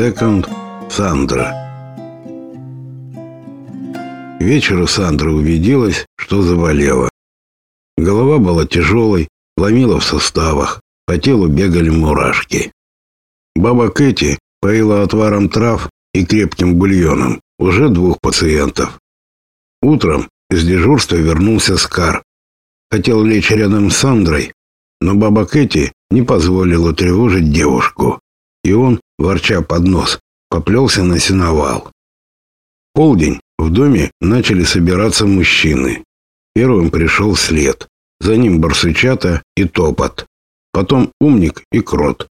Секонд Сандра. Вечером Сандра увиделась, что заболела. Голова была тяжелой, ломила в суставах, по телу бегали мурашки. Баба Кэти поила отваром трав и крепким бульоном уже двух пациентов. Утром из дежурства вернулся Скар. Хотел лечь рядом с Сандрой, но баба Кэти не позволила тревожить девушку, и он, ворча под нос, поплелся на сеновал. Полдень в доме начали собираться мужчины. Первым пришел след, за ним барсучата и топот, потом умник и крот.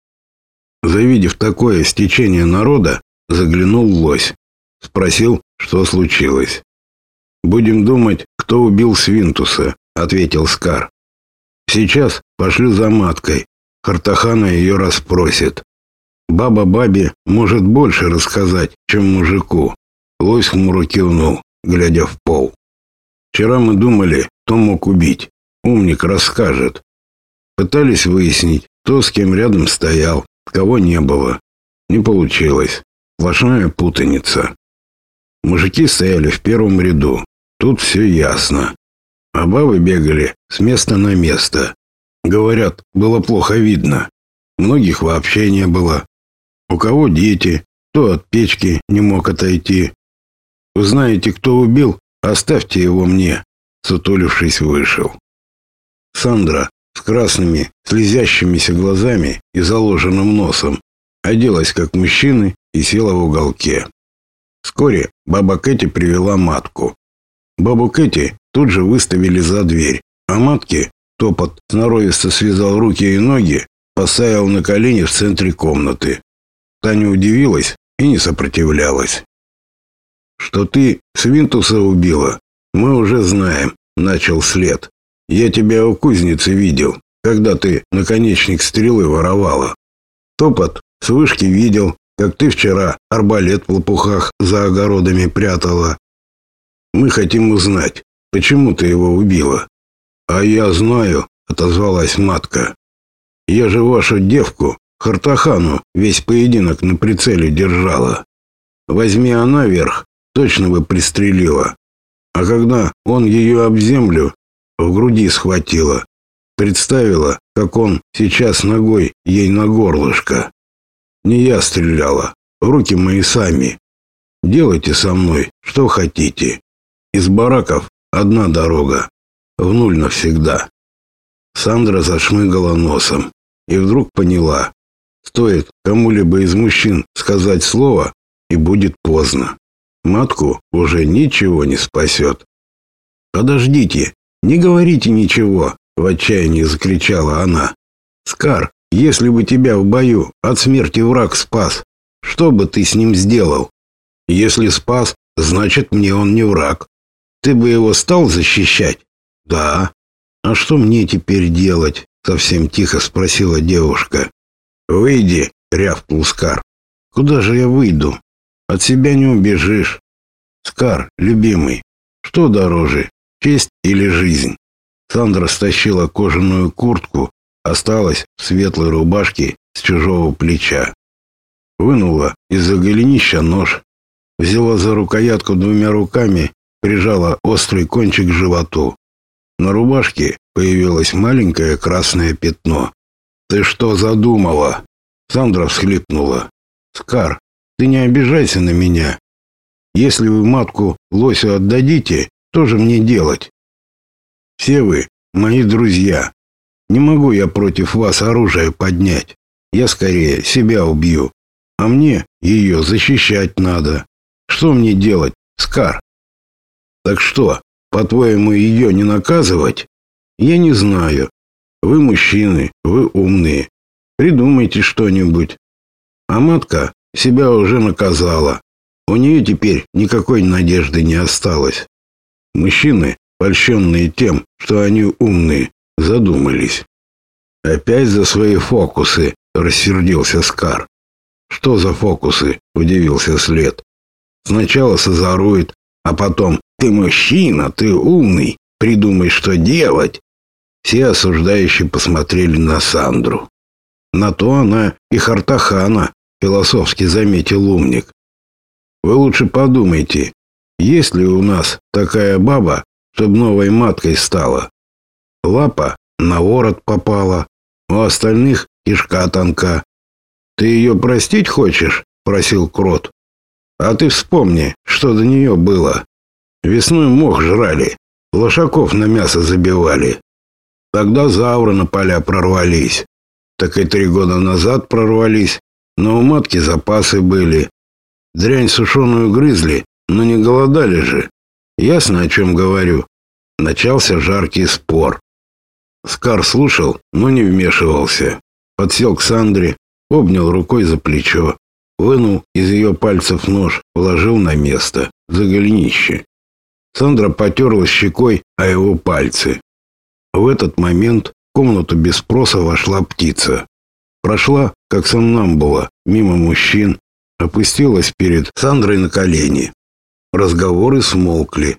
Завидев такое стечение народа, заглянул лось, спросил, что случилось. Будем думать, кто убил Свинтуса, ответил Скар. Сейчас пошлю за маткой. Хартахана ее расспросит. Баба бабе может больше рассказать, чем мужику. Лось хмуро кивнул, глядя в пол. Вчера мы думали, кто мог убить. Умник расскажет. Пытались выяснить, кто с кем рядом стоял, кого не было. Не получилось. Сплошная путаница. Мужики стояли в первом ряду. Тут все ясно. А бабы бегали с места на место. Говорят, было плохо видно. Многих вообще не было. У кого дети, кто от печки не мог отойти. Вы знаете, кто убил? Оставьте его мне. Сутулившись, вышел. Сандра с красными, слезящимися глазами и заложенным носом оделась как мужчина и села в уголке. Вскоре баба Кэти привела матку. Бабу Кэти тут же выставили за дверь, а матке топот сноровисто связал руки и ноги, поставил на колени в центре комнаты. Таня удивилась и не сопротивлялась. «Что ты Свинтуса убила, мы уже знаем», — начал след. «Я тебя у кузницы видел, когда ты наконечник стрелы воровала. Топот с вышки видел, как ты вчера арбалет в лопухах за огородами прятала. Мы хотим узнать, почему ты его убила». «А я знаю», — отозвалась матка. «Я же вашу девку Хартахану весь поединок на прицеле держала. Возьми она верх, точно бы пристрелила. А когда он ее об землю в груди схватила, представила, как он сейчас ногой ей на горлышко. Не я стреляла, руки мои сами. Делайте со мной, что хотите. Из бараков одна дорога, в нуль навсегда. Сандра зашмыгала носом и вдруг поняла, Стоит кому-либо из мужчин сказать слово, и будет поздно. Матку уже ничего не спасет. «Подождите, не говорите ничего!» — в отчаянии закричала она. «Скар, если бы тебя в бою от смерти враг спас, что бы ты с ним сделал? Если спас, значит, мне он не враг. Ты бы его стал защищать?» «Да». «А что мне теперь делать?» — совсем тихо спросила девушка. «Выйди!» — рявкнул Скар. «Куда же я выйду? От себя не убежишь. Скар, любимый, что дороже, честь или жизнь?» Сандра стащила кожаную куртку, осталась в светлой рубашке с чужого плеча. Вынула из-за голенища нож, взяла за рукоятку двумя руками, прижала острый кончик к животу. На рубашке появилось маленькое красное пятно. «Ты что задумала?» Сандра всхлипнула. «Скар, ты не обижайся на меня. Если вы матку лосю отдадите, что же мне делать? Все вы мои друзья. Не могу я против вас оружие поднять. Я скорее себя убью. А мне ее защищать надо. Что мне делать, Скар? Так что, по-твоему, ее не наказывать? Я не знаю. Вы мужчины, вы умные. Придумайте что-нибудь. А матка себя уже наказала. У нее теперь никакой надежды не осталось. Мужчины, польщенные тем, что они умные, задумались. Опять за свои фокусы, рассердился Скар. Что за фокусы? удивился След. Сначала созорует, а потом ты мужчина, ты умный, придумай, что делать. Все осуждающие посмотрели на Сандру. На то она и Хартахана, философски заметил умник. Вы лучше подумайте, есть ли у нас такая баба, чтоб новой маткой стала? Лапа на ворот попала, у остальных кишка тонка. Ты ее простить хочешь? просил Крот. А ты вспомни, что до нее было. Весной мох жрали, лошаков на мясо забивали. Тогда завры на поля прорвались. Так и три года назад прорвались, но у матки запасы были. Дрянь сушеную грызли, но не голодали же. Ясно, о чем говорю. Начался жаркий спор. Скар слушал, но не вмешивался. Подсел к Сандре, обнял рукой за плечо, вынул из ее пальцев нож, положил на место, за голенище. Сандра потерла щекой о его пальцы. В этот момент в комнату без спроса вошла птица. Прошла, как сам нам было, мимо мужчин, опустилась перед Сандрой на колени. Разговоры смолкли.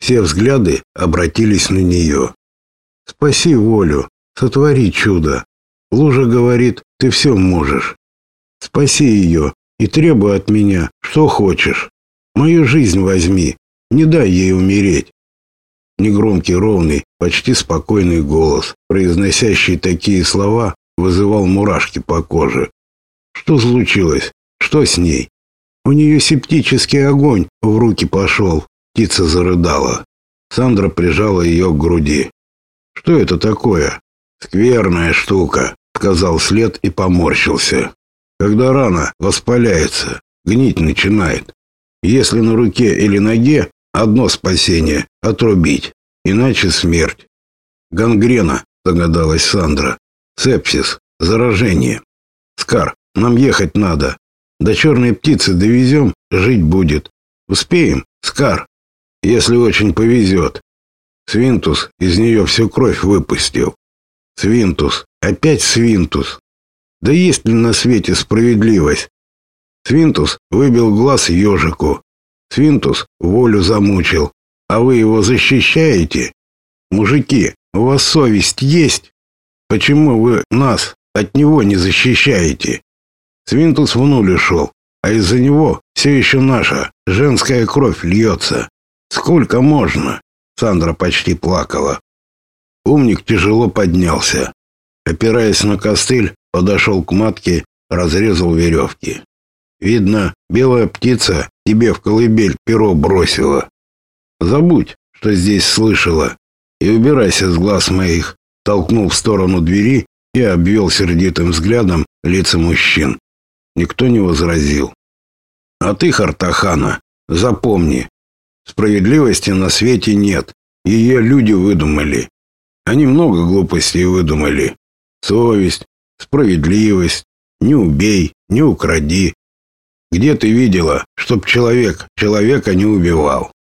Все взгляды обратились на нее. «Спаси волю, сотвори чудо. Лужа говорит, ты все можешь. Спаси ее и требуй от меня, что хочешь. Мою жизнь возьми, не дай ей умереть». Негромкий, ровный, почти спокойный голос, произносящий такие слова, вызывал мурашки по коже. Что случилось? Что с ней? У нее септический огонь в руки пошел. Птица зарыдала. Сандра прижала ее к груди. Что это такое? Скверная штука, сказал след и поморщился. Когда рана воспаляется, гнить начинает. Если на руке или ноге одно спасение отрубить, иначе смерть. Гангрена, догадалась Сандра. Сепсис, заражение. Скар, нам ехать надо. До черной птицы довезем, жить будет. Успеем, Скар, если очень повезет. Свинтус из нее всю кровь выпустил. Свинтус, опять Свинтус. Да есть ли на свете справедливость? Свинтус выбил глаз ежику. Свинтус волю замучил. А вы его защищаете? Мужики, у вас совесть есть? Почему вы нас от него не защищаете? Свинтус в нуле шел, а из-за него все еще наша женская кровь льется. Сколько можно? Сандра почти плакала. Умник тяжело поднялся. Опираясь на костыль, подошел к матке, разрезал веревки. Видно, белая птица тебе в колыбель перо бросила. Забудь, что здесь слышала, и убирайся с глаз моих. Толкнул в сторону двери и обвел сердитым взглядом лица мужчин. Никто не возразил. А ты, Хартахана, запомни, справедливости на свете нет. Ее люди выдумали. Они много глупостей выдумали. Совесть, справедливость, не убей, не укради. Где ты видела, чтоб человек человека не убивал?